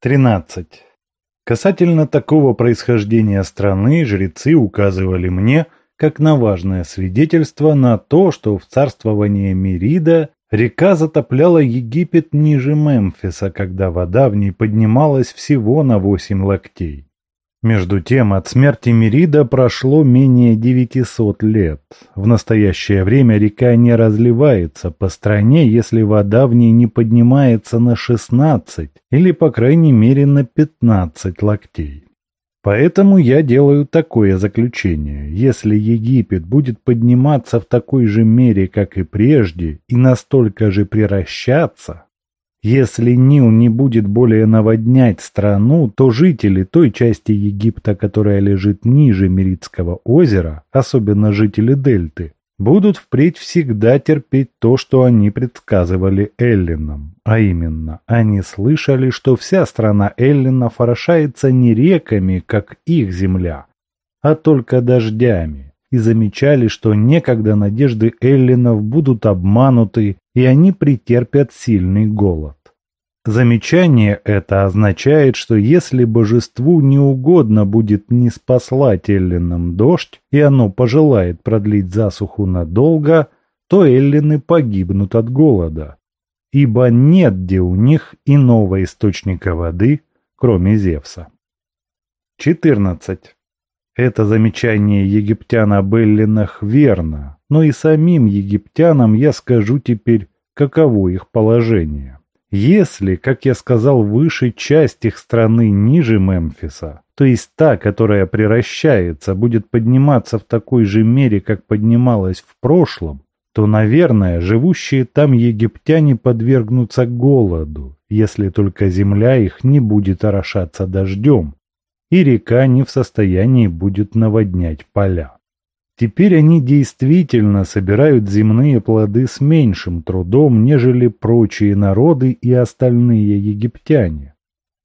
13. Касательно такого происхождения страны, жрецы указывали мне, как на важное свидетельство на то, что в царствовании Мирида река затопляла Египет ниже Мемфиса, когда вода в ней поднималась всего на 8 локтей. Между тем, от смерти Мерида прошло менее 900 лет. В настоящее время река не разливается по стране, если вода в ней не поднимается на 16 или, по крайней мере, на 15 локтей. Поэтому я делаю такое заключение. Если Египет будет подниматься в такой же мере, как и прежде, и настолько же приращаться, если Нил не будет более наводнять страну, то жители той части Египта, которая лежит ниже Меритского озера, особенно жители Дельты, будут впредь всегда терпеть то, что они предсказывали эллинам. А именно, они слышали, что вся страна эллинов орошается не реками, как их земля, а только дождями и замечали, что некогда надежды эллинов будут обмануты, и они претерпят сильный голод. Замечание это означает, что если божеству не угодно будет не спаслать эллинам дождь, и оно пожелает продлить засуху надолго, то эллины погибнут от голода, ибо нет где у них иного источника воды, кроме Зевса. 14. Это замечание египтян об эллинах верно, но и самим египтянам я скажу теперь, каково их положение. Если, как я сказал выше, часть их страны ниже Мемфиса, то есть та, которая приращается, будет подниматься в такой же мере, как поднималась в прошлом, то, наверное, живущие там египтяне подвергнутся голоду, если только земля их не будет орошаться дождем, и река не в состоянии будет наводнять поля. Теперь они действительно собирают земные плоды с меньшим трудом, нежели прочие народы и остальные египтяне.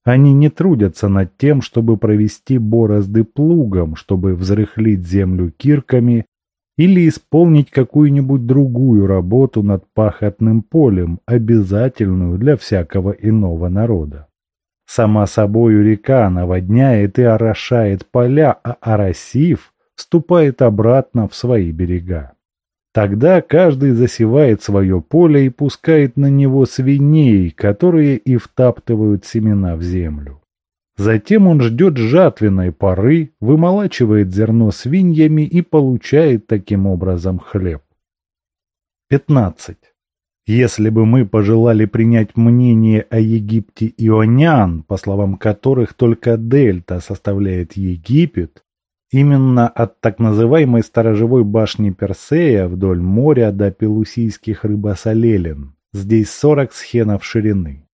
Они не трудятся над тем, чтобы провести борозды плугом, чтобы взрыхлить землю кирками или исполнить какую-нибудь другую работу над пахотным полем, обязательную для всякого иного народа. Сама собою река наводняет и орошает поля, а оросив, вступает обратно в свои берега. Тогда каждый засевает свое поле и пускает на него свиней, которые и втаптывают семена в землю. Затем он ждет жатвенной поры, вымолачивает зерно свиньями и получает таким образом хлеб. 15. Если бы мы пожелали принять мнение о Египте ионян, по словам которых только дельта составляет Египет, именно от так называемой сторожевой башни Персея вдоль моря до пелусийских рыбосолелин, здесь 40 схенов ширины.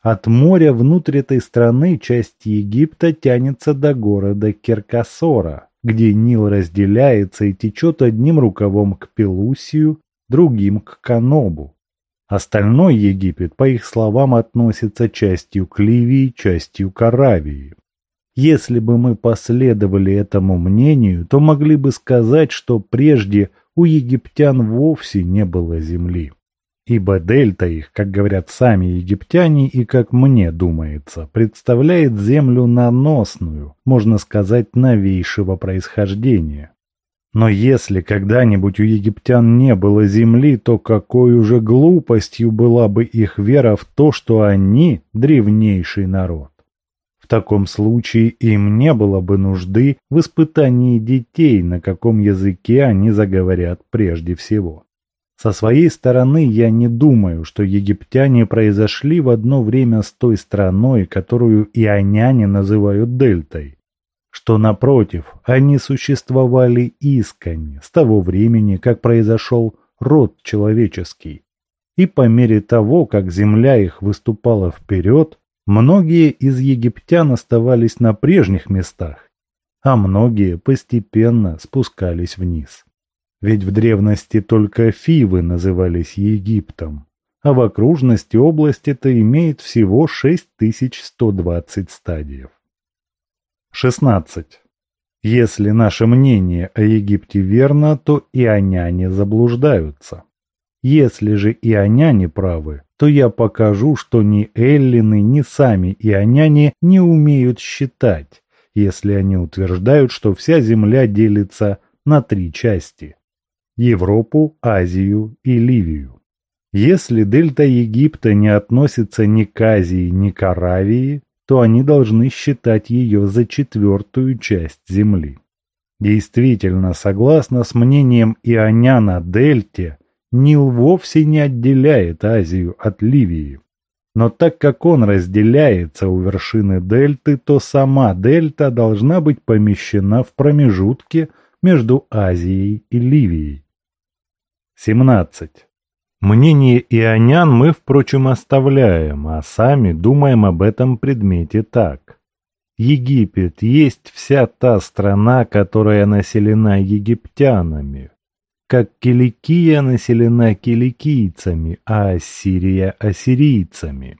От моря внутрь этой страны часть Египта тянется до города Киркасора, где Нил разделяется и течет одним рукавом к Пелусию, другим к Канобу. Остальной Египет, по их словам, относится частью к Ливии, частью к Аравии. Если бы мы последовали этому мнению, то могли бы сказать, что прежде у египтян вовсе не было земли. Ибо дельта их, как говорят сами египтяне и как мне думается, представляет землю наносную, можно сказать, новейшего происхождения. Но если когда-нибудь у египтян не было земли, то какой уже глупостью была бы их вера в то, что они – древнейший народ. В таком случае им не было бы нужды в испытании детей, на каком языке они заговорят прежде всего. Со своей стороны я не думаю, что египтяне произошли в одно время с той страной, которую ионяне называют дельтой что, напротив, они существовали искренне с того времени, как произошел род человеческий. И по мере того, как земля их выступала вперед, многие из египтян оставались на прежних местах, а многие постепенно спускались вниз. Ведь в древности только Фивы назывались Египтом, а в окружности области-то имеет всего 6120 стадиев. 16. Если наше мнение о Египте верно, то ионяне заблуждаются. Если же ионяне правы, то я покажу, что ни эллины, ни сами ионяне не умеют считать, если они утверждают, что вся Земля делится на три части – Европу, Азию и Ливию. Если дельта Египта не относится ни к Азии, ни к Аравии, то они должны считать ее за четвертую часть Земли. Действительно, согласно с мнением Ионяна Дельте, Нил вовсе не отделяет Азию от Ливии. Но так как он разделяется у вершины дельты, то сама дельта должна быть помещена в промежутке между Азией и Ливией. 17. Мнение ионян мы, впрочем, оставляем, а сами думаем об этом предмете так. Египет есть вся та страна, которая населена египтянами, как Киликия населена киликийцами, а Ассирия – ассирийцами.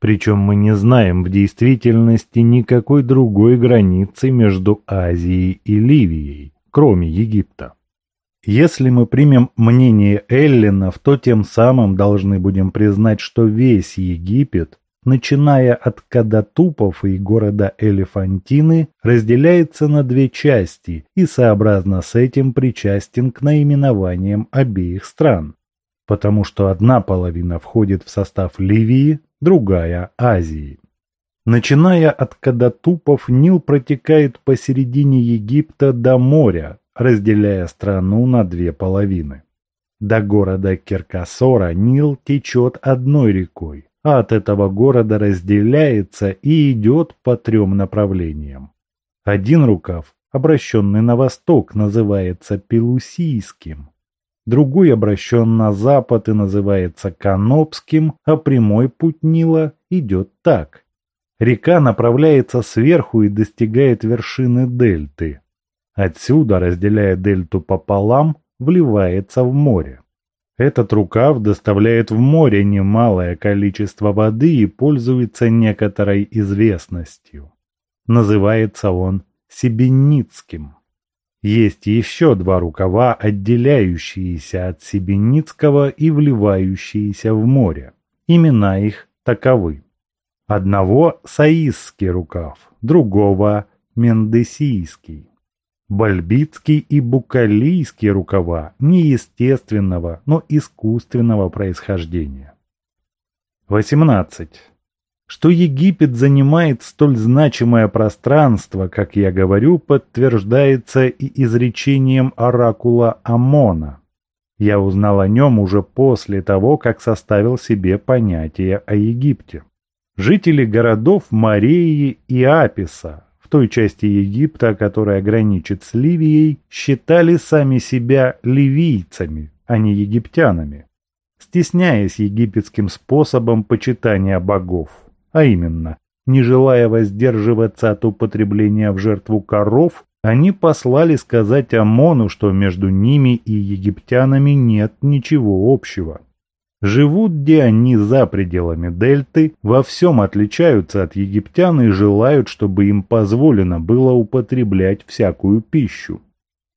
Причем мы не знаем в действительности никакой другой границы между Азией и Ливией, кроме Египта. Если мы примем мнение Эллинов, то тем самым должны будем признать, что весь Египет начиная от Кадатупов и города Элефантины, разделяется на две части и сообразно с этим причастен к наименованиям обеих стран, потому что одна половина входит в состав Ливии, другая – Азии. Начиная от Кадатупов, Нил протекает посередине Египта до моря, разделяя страну на две половины. До города Киркасора Нил течет одной рекой, от этого города разделяется и идет по трем направлениям. Один рукав, обращенный на восток, называется Пелусийским, другой обращен на запад и называется Канопским, а прямой путь Нила идет так. Река направляется сверху и достигает вершины дельты. Отсюда, разделяя дельту пополам, вливается в море. Этот рукав доставляет в море немалое количество воды и пользуется некоторой известностью. Называется он Себеницким. Есть еще два рукава, отделяющиеся от Себеницкого и вливающиеся в море. Имена их таковы. Одного – Саисский рукав, другого – Мендесийский. Бальбитский и букалийский рукава неестественного, но искусственного происхождения. 18. Что Египет занимает столь значимое пространство, как я говорю, подтверждается и изречением оракула Амона. Я узнал о нем уже после того, как составил себе понятие о Египте. Жители городов Марии и Аписа, той части Египта, которая граничит с Ливией, считали сами себя ливийцами, а не египтянами, стесняясь египетским способом почитания богов, а именно, не желая воздерживаться от употребления в жертву коров, они послали сказать Амону, что между ними и египтянами нет ничего общего. Живут где они за пределами дельты, во всем отличаются от египтян и желают, чтобы им позволено было употреблять всякую пищу.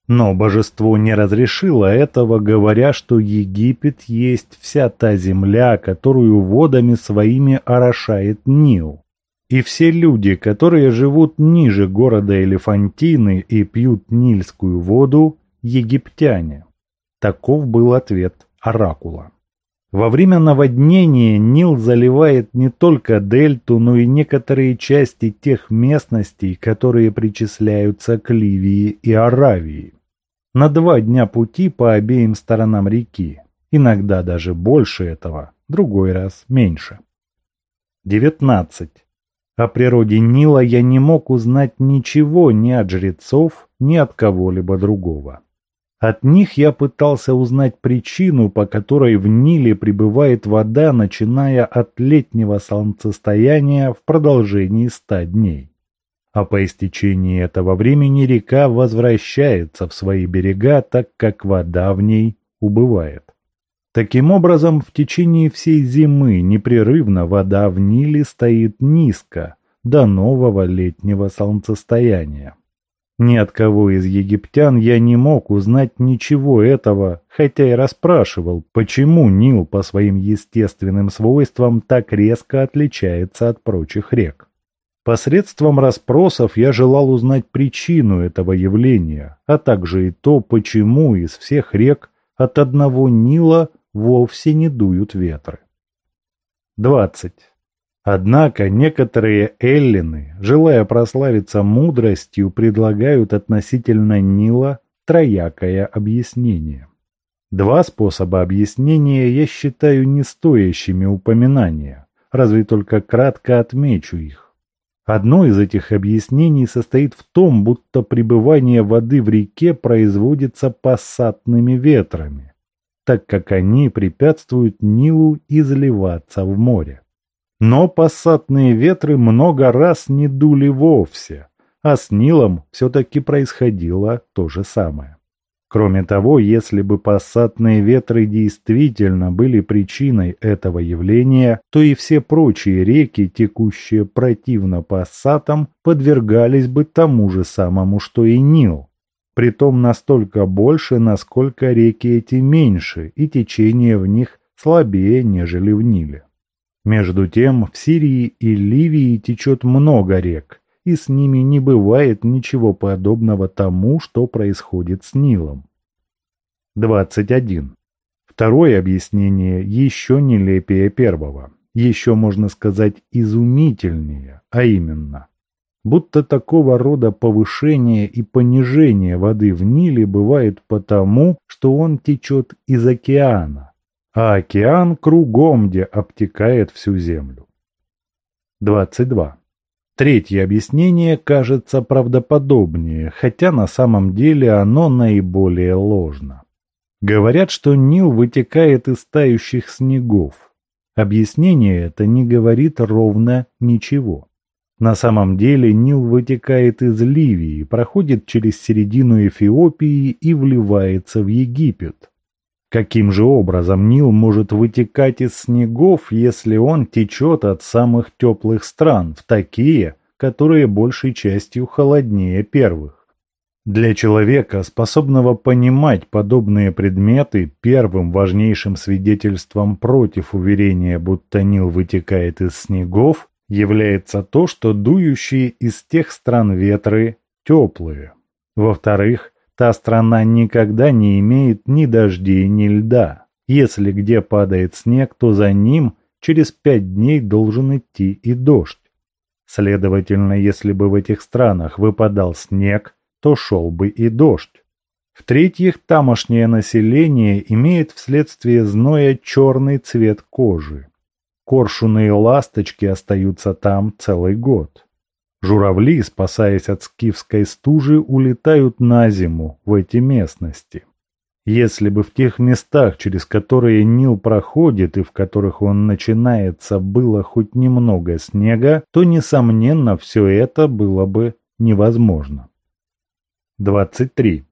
Но божество не разрешило этого, говоря, что Египет есть вся та земля, которую водами своими орошает Нил. И все люди, которые живут ниже города Элефантины и пьют нильскую воду, египтяне. Таков был ответ Оракула. Во время наводнения Нил заливает не только дельту, но и некоторые части тех местностей, которые причисляются к Ливии и Аравии. На два дня пути по обеим сторонам реки, иногда даже больше этого, другой раз меньше. 19. О природе Нила я не мог узнать ничего ни от жрецов, ни от кого-либо другого. От них я пытался узнать причину, по которой в Ниле прибывает вода, начиная от летнего солнцестояния в продолжении ста дней. А по истечении этого времени река возвращается в свои берега, так как вода в ней убывает. Таким образом, в течение всей зимы непрерывно вода в Ниле стоит низко, до нового летнего солнцестояния. Ни от кого из египтян я не мог узнать ничего этого, хотя и расспрашивал, почему Нил по своим естественным свойствам так резко отличается от прочих рек. Посредством расспросов я желал узнать причину этого явления, а также и то, почему из всех рек от одного Нила вовсе не дуют ветры. 20. Однако некоторые эллины, желая прославиться мудростью, предлагают относительно Нила троякое объяснение. Два способа объяснения я считаю не стоящими упоминания, разве только кратко отмечу их. Одно из этих объяснений состоит в том, будто пребывание воды в реке производится пассатными ветрами, так как они препятствуют Нилу изливаться в море. Но пассатные ветры много раз не дули вовсе, а с Нилом все-таки происходило то же самое. Кроме того, если бы пассатные ветры действительно были причиной этого явления, то и все прочие реки, текущие противно пассатам, подвергались бы тому же самому, что и Нил. Притом настолько больше, насколько реки эти меньше, и течение в них слабее, нежели в Ниле. Между тем, в Сирии и Ливии течет много рек, и с ними не бывает ничего подобного тому, что происходит с Нилом. 21. Второе объяснение еще нелепее первого, еще, можно сказать, изумительнее, а именно, будто такого рода повышение и понижение воды в Ниле бывает потому, что он течет из океана, а океан кругом, где обтекает всю землю. 22. Третье объяснение кажется правдоподобнее, хотя на самом деле оно наиболее ложно. Говорят, что Нил вытекает из тающих снегов. Объяснение это не говорит ровно ничего. На самом деле Нил вытекает из Ливии, проходит через середину Эфиопии и вливается в Египет. Каким же образом Нил может вытекать из снегов, если он течет от самых теплых стран в такие, которые большей частью холоднее первых? Для человека, способного понимать подобные предметы, первым важнейшим свидетельством против уверения, будто Нил вытекает из снегов, является то, что дующие из тех стран ветры теплые. Во-вторых, Та страна никогда не имеет ни дождей, ни льда. Если где падает снег, то за ним через пять дней должен идти и дождь. Следовательно, если бы в этих странах выпадал снег, то шел бы и дождь. В-третьих, тамошнее население имеет вследствие зноя черный цвет кожи. Коршуны и ласточки остаются там целый год. Журавли, спасаясь от скифской стужи, улетают на зиму в эти местности. Если бы в тех местах, через которые Нил проходит и в которых он начинается, было хоть немного снега, то, несомненно, все это было бы невозможно. 23.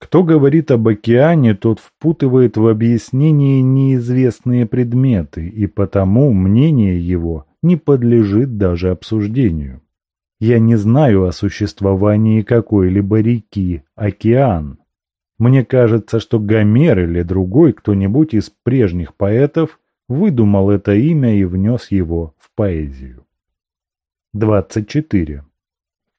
Кто говорит об океане, тот впутывает в объяснение неизвестные предметы, и потому мнение его не подлежит даже обсуждению. Я не знаю о существовании какой-либо реки, океан. Мне кажется, что Гомер или другой кто-нибудь из прежних поэтов выдумал это имя и внес его в поэзию. 24.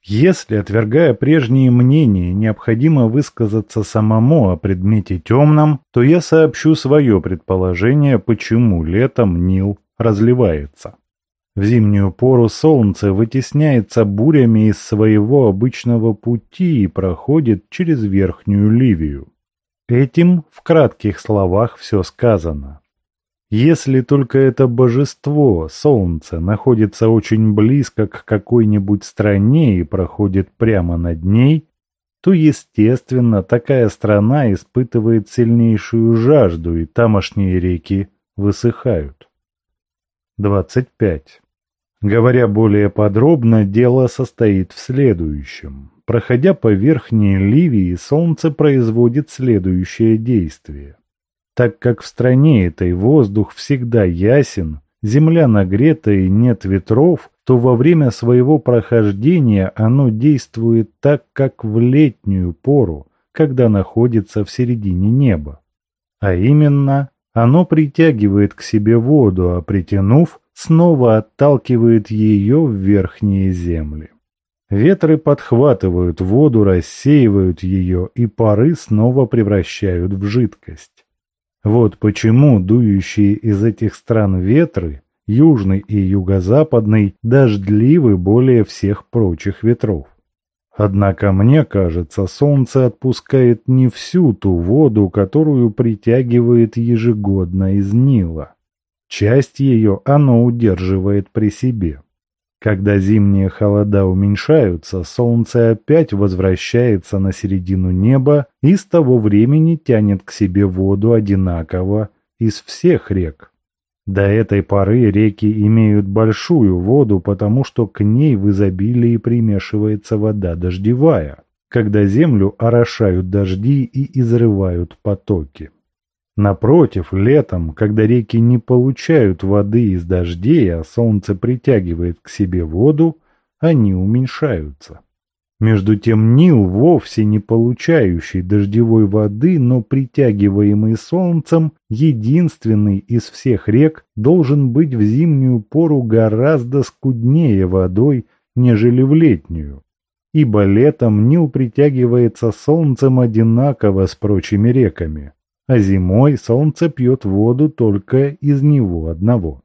Если, отвергая прежние мнения, необходимо высказаться самому о предмете темном, то я сообщу свое предположение, почему летом Нил разливается. В зимнюю пору солнце вытесняется бурями из своего обычного пути и проходит через Верхнюю Ливию. Этим в кратких словах все сказано. Если только это божество, солнце, находится очень близко к какой-нибудь стране и проходит прямо над ней, то, естественно, такая страна испытывает сильнейшую жажду, и тамошние реки высыхают. 25. Говоря более подробно, дело состоит в следующем. Проходя по верхней Ливии, Солнце производит следующее действие. Так как в стране этой воздух всегда ясен, земля нагрета и нет ветров, то во время своего прохождения оно действует так, как в летнюю пору, когда находится в середине неба. А именно, оно притягивает к себе воду, а притянув, снова отталкивает ее в верхние земли. Ветры подхватывают воду, рассеивают ее, и пары снова превращают в жидкость. Вот почему дующие из этих стран ветры, южный и юго-западный, дождливы более всех прочих ветров. Однако мне кажется, солнце отпускает не всю ту воду, которую притягивает ежегодно из Нила. Часть ее оно удерживает при себе. Когда зимние холода уменьшаются, солнце опять возвращается на середину неба и с того времени тянет к себе воду одинаково из всех рек. До этой поры реки имеют большую воду, потому что к ней в изобилии примешивается вода дождевая, когда землю орошают дожди и изрывают потоки. Напротив, летом, когда реки не получают воды из дождей, а солнце притягивает к себе воду, они уменьшаются. Между тем Нил, вовсе не получающий дождевой воды, но притягиваемый солнцем, единственный из всех рек, должен быть в зимнюю пору гораздо скуднее водой, нежели в летнюю. Ибо летом Нил притягивается солнцем одинаково с прочими реками а зимой солнце пьет воду только из него одного.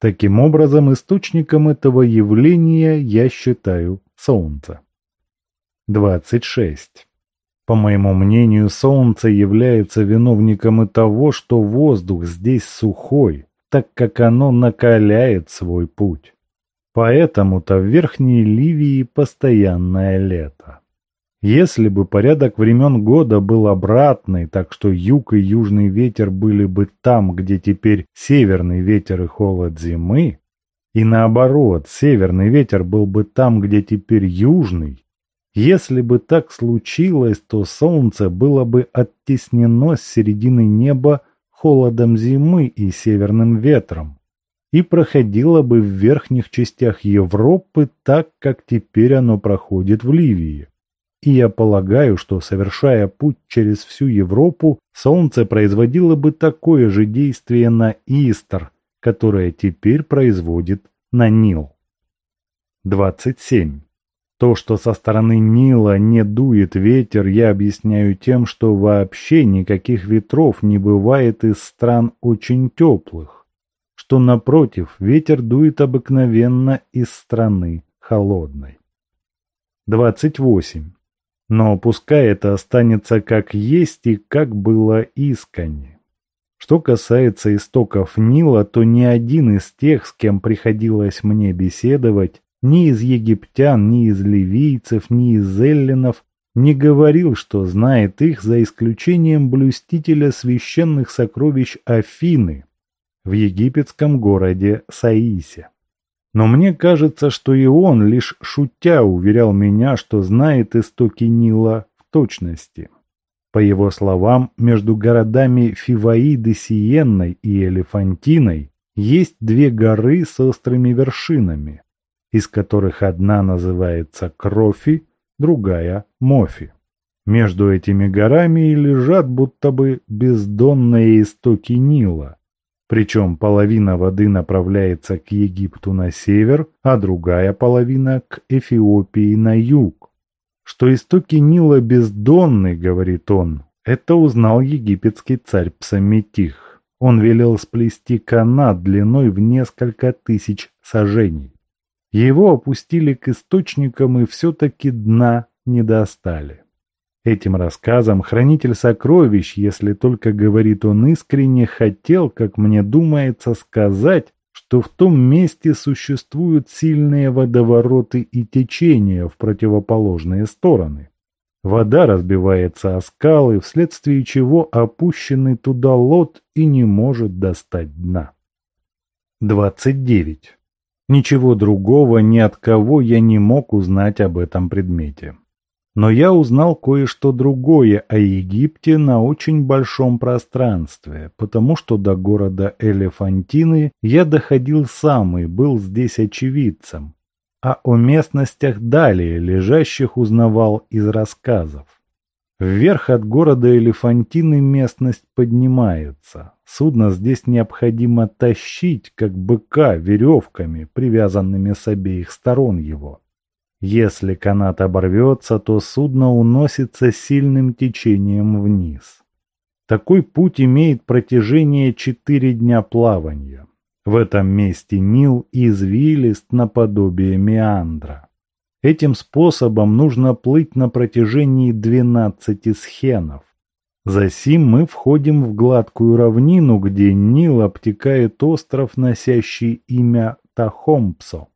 Таким образом, источником этого явления я считаю солнце. 26. По моему мнению, солнце является виновником и того, что воздух здесь сухой, так как оно накаляет свой путь. Поэтому-то в Верхней Ливии постоянное лето. Если бы порядок времен года был обратный, так что юг и южный ветер были бы там, где теперь северный ветер и холод зимы, и наоборот, северный ветер был бы там, где теперь южный, если бы так случилось, то солнце было бы оттеснено с середины неба холодом зимы и северным ветром и проходило бы в верхних частях Европы так, как теперь оно проходит в Ливии. И я полагаю, что, совершая путь через всю Европу, Солнце производило бы такое же действие на Истер, которое теперь производит на Нил. 27. То, что со стороны Нила не дует ветер, я объясняю тем, что вообще никаких ветров не бывает из стран очень теплых, что, напротив, ветер дует обыкновенно из страны холодной. 28. Но пускай это останется как есть и как было искренне. Что касается истоков Нила, то ни один из тех, с кем приходилось мне беседовать, ни из египтян, ни из ливийцев, ни из эллинов, не говорил, что знает их за исключением блюстителя священных сокровищ Афины в египетском городе Саисе. Но мне кажется, что и он лишь шутя уверял меня, что знает истоки Нила в точности. По его словам, между городами Фиваиды Сиенной и Элефантиной есть две горы с острыми вершинами, из которых одна называется Крофи, другая – Мофи. Между этими горами и лежат будто бы бездонные истоки Нила, причем половина воды направляется к Египту на север, а другая половина к Эфиопии на юг. Что истоки Нила бездонны, говорит он, это узнал египетский царь Псаметих. Он велел сплести канат длиной в несколько тысяч сажений. Его опустили к источникам и все-таки дна не достали. Этим рассказом хранитель сокровищ, если только говорит он искренне, хотел, как мне думается, сказать, что в том месте существуют сильные водовороты и течения в противоположные стороны. Вода разбивается о скалы, вследствие чего опущенный туда лот и не может достать дна. 29. Ничего другого ни от кого я не мог узнать об этом предмете. Но я узнал кое-что другое о Египте на очень большом пространстве, потому что до города Элефантины я доходил сам и был здесь очевидцем, а о местностях далее лежащих узнавал из рассказов. Вверх от города Элефантины местность поднимается. Судно здесь необходимо тащить, как быка, веревками, привязанными с обеих сторон его. Если канат оборвется, то судно уносится сильным течением вниз. Такой путь имеет протяжение четыре дня плавания. В этом месте Нил извилист наподобие меандра. Этим способом нужно плыть на протяжении 12 схенов. Засим мы входим в гладкую равнину, где Нил обтекает остров, носящий имя Тахомпсо.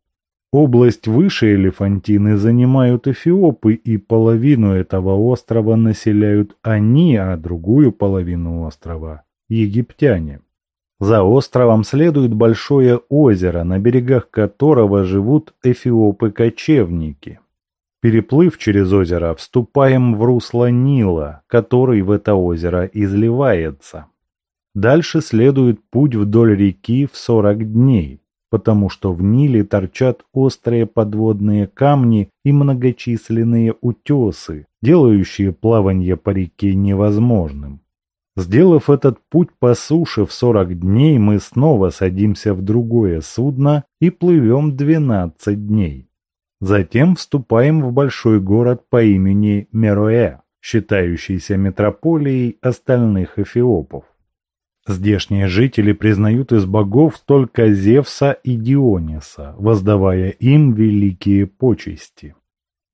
Область выше Элефантины занимают эфиопы, и половину этого острова населяют они, а другую половину острова – египтяне. За островом следует большое озеро, на берегах которого живут эфиопы-кочевники. Переплыв через озеро, вступаем в русло Нила, который в это озеро изливается. Дальше следует путь вдоль реки в 40 дней, потому что в Ниле торчат острые подводные камни и многочисленные утесы, делающие плавание по реке невозможным. Сделав этот путь по суше в 40 дней, мы снова садимся в другое судно и плывем 12 дней. Затем вступаем в большой город по имени Мероэ, считающийся метрополией остальных эфиопов. Здешние жители признают из богов только Зевса и Диониса, воздавая им великие почести.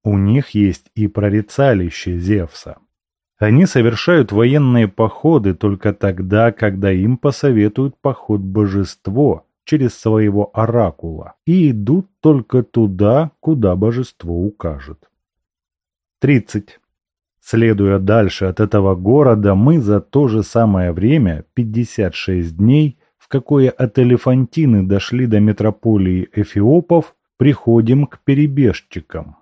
У них есть и прорицалище Зевса. Они совершают военные походы только тогда, когда им посоветуют поход божество через своего оракула и идут только туда, куда божество укажет. 30. Следуя дальше от этого города, мы за то же самое время, 56 дней, в какое от Элефантины дошли до метрополии Эфиопов, приходим к перебежчикам.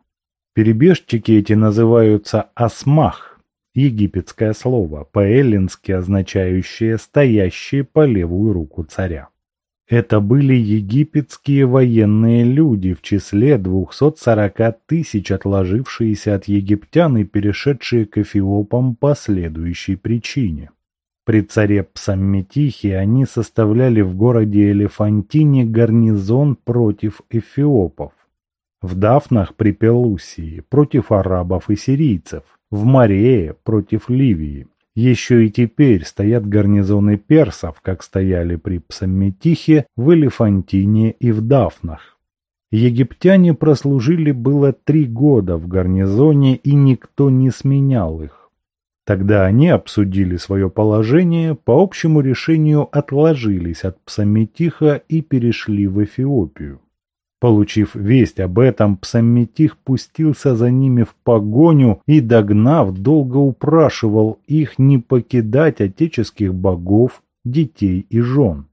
Перебежчики эти называются асмах, египетское слово, по-эллински означающее «стоящие по левую руку царя». Это были египетские военные люди в числе 240 тысяч, отложившиеся от египтян и перешедшие к эфиопам по следующей причине. При царе Псамметихе они составляли в городе Элефантине гарнизон против эфиопов. В Дафнах при Пелусии против арабов и сирийцев – в Марее против Ливии. Еще и теперь стоят гарнизоны персов, как стояли при Псамметихе, в Элефантине и в Дафнах. Египтяне прослужили было три года в гарнизоне, и никто не сменял их. Тогда они обсудили свое положение, по общему решению отложились от Псамметиха и перешли в Эфиопию. Получив весть об этом, Псамметих пустился за ними в погоню и, догнав, долго упрашивал их не покидать отеческих богов, детей и жен.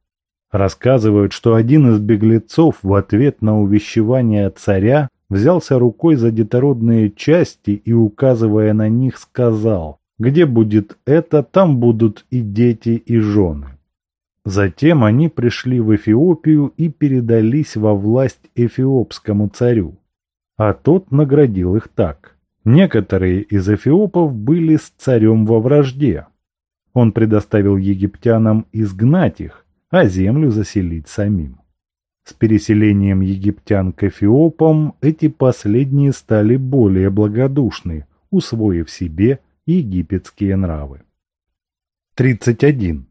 Рассказывают, что один из беглецов в ответ на увещевание царя взялся рукой за детородные части и, указывая на них, сказал, «Где будет это, там будут и дети, и жены». Затем они пришли в Эфиопию и передались во власть эфиопскому царю. А тот наградил их так. Некоторые из эфиопов были с царем во вражде. Он предоставил египтянам изгнать их, а землю заселить самим. С переселением египтян к эфиопам эти последние стали более благодушны, усвоив себе египетские нравы. 31.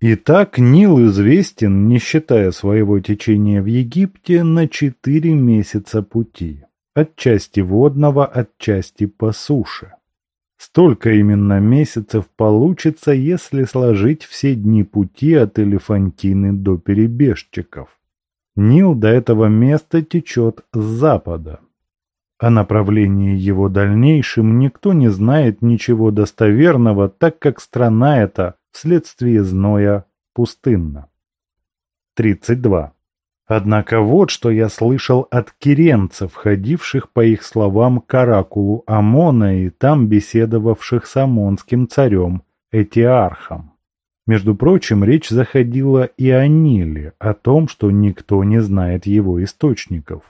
Итак, Нил известен, не считая своего течения в Египте, на четыре месяца пути, отчасти водного, отчасти по суше. Столько именно месяцев получится, если сложить все дни пути от Элефантины до Перебежчиков. Нил до этого места течет с запада. О направлении его дальнейшем никто не знает ничего достоверного, так как страна эта вследствие зноя пустынна. 32. Однако вот что я слышал от киренцев, ходивших, по их словам, к оракулу Амона и там беседовавших с амонским царем Этиархом. Между прочим, речь заходила и о Ниле, о том, что никто не знает его источников.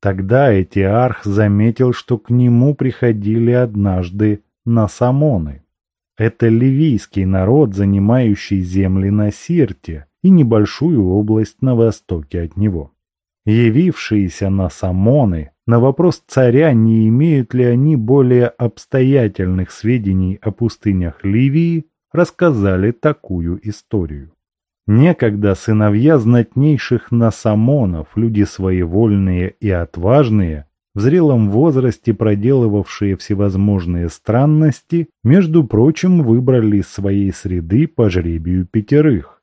Тогда Этиарх заметил, что к нему приходили однажды насамоны. Это ливийский народ, занимающий земли на Сирте и небольшую область на востоке от него. Явившиеся насамоны на вопрос царя, не имеют ли они более обстоятельных сведений о пустынях Ливии, рассказали такую историю. Некогда сыновья знатнейших насамонов, люди своевольные и отважные, в зрелом возрасте проделывавшие всевозможные странности, между прочим, выбрали из своей среды по жребию пятерых,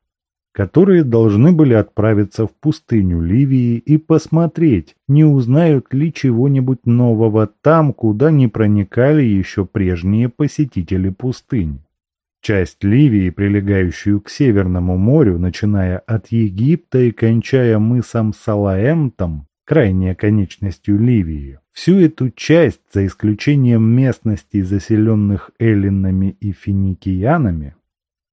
которые должны были отправиться в пустыню Ливии и посмотреть, не узнают ли чего-нибудь нового там, куда не проникали еще прежние посетители пустыни. Часть Ливии, прилегающую к Северному морю, начиная от Египта и кончая мысом Салаэмтом, крайней оконечностью Ливии, всю эту часть, за исключением местностей, заселенных эллинами и финикиянами,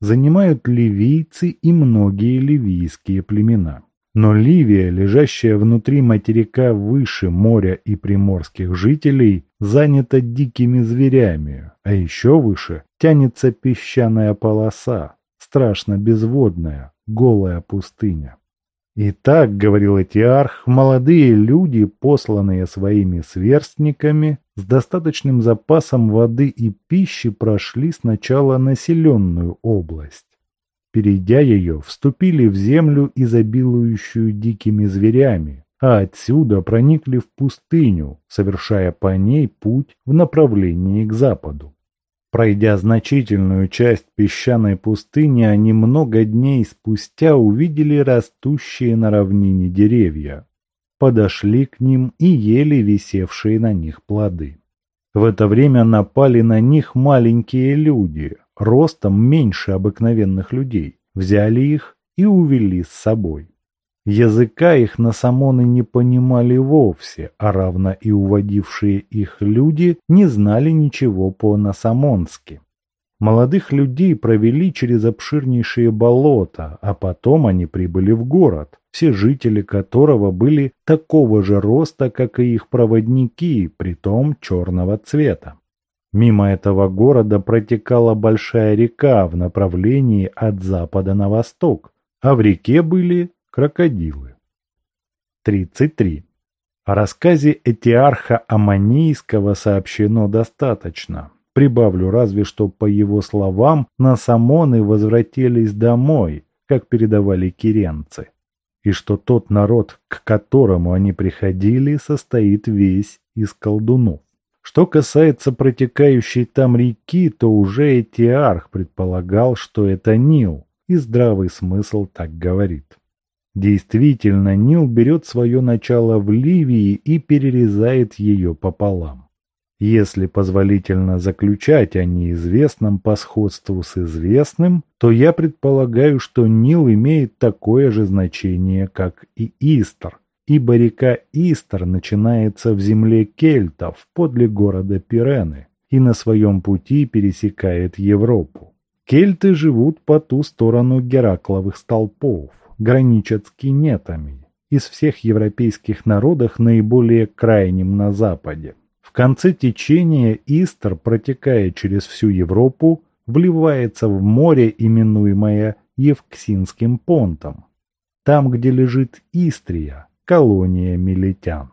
занимают ливийцы и многие ливийские племена. Но Ливия, лежащая внутри материка выше моря и приморских жителей, занята дикими зверями, а еще выше тянется песчаная полоса, страшно безводная, голая пустыня. И так, говорил Этиарх, молодые люди, посланные своими сверстниками, с достаточным запасом воды и пищи прошли сначала населенную область, перейдя ее, вступили в землю, изобилующую дикими зверями, а отсюда проникли в пустыню, совершая по ней путь в направлении к западу. Пройдя значительную часть песчаной пустыни, они много дней спустя увидели растущие на равнине деревья, подошли к ним и ели висевшие на них плоды. В это время напали на них маленькие люди, ростом меньше обыкновенных людей, взяли их и увели с собой. Языка их на самоны не понимали вовсе, а равно и уводившие их люди не знали ничего по-насамонски. Молодых людей провели через обширнейшие болота, а потом они прибыли в город, все жители которого были такого же роста, как и их проводники, притом черного цвета. Мимо этого города протекала большая река в направлении от запада на восток, а в реке были крокодилы. 33. О рассказе Этиарха Аманийского сообщено достаточно. Прибавлю разве что по его словам, насамоны возвратились домой, как передавали киренцы, и что тот народ, к которому они приходили, состоит весь из колдунов. Что касается протекающей там реки, то уже Этиарх предполагал, что это Нил, и здравый смысл так говорит. Действительно, Нил берет свое начало в Ливии и перерезает ее пополам. Если позволительно заключать о неизвестном по сходству с известным, то я предполагаю, что Нил имеет такое же значение, как и Истр, ибо река Истр начинается в земле кельтов подле города Пирены и на своем пути пересекает Европу. Кельты живут по ту сторону Геракловых столпов, граничат с кинетами, из всех европейских народов наиболее крайним на западе. В конце течения Истр, протекая через всю Европу, вливается в море, именуемое Евксинским понтом. Там, где лежит Истрия, колония милетян.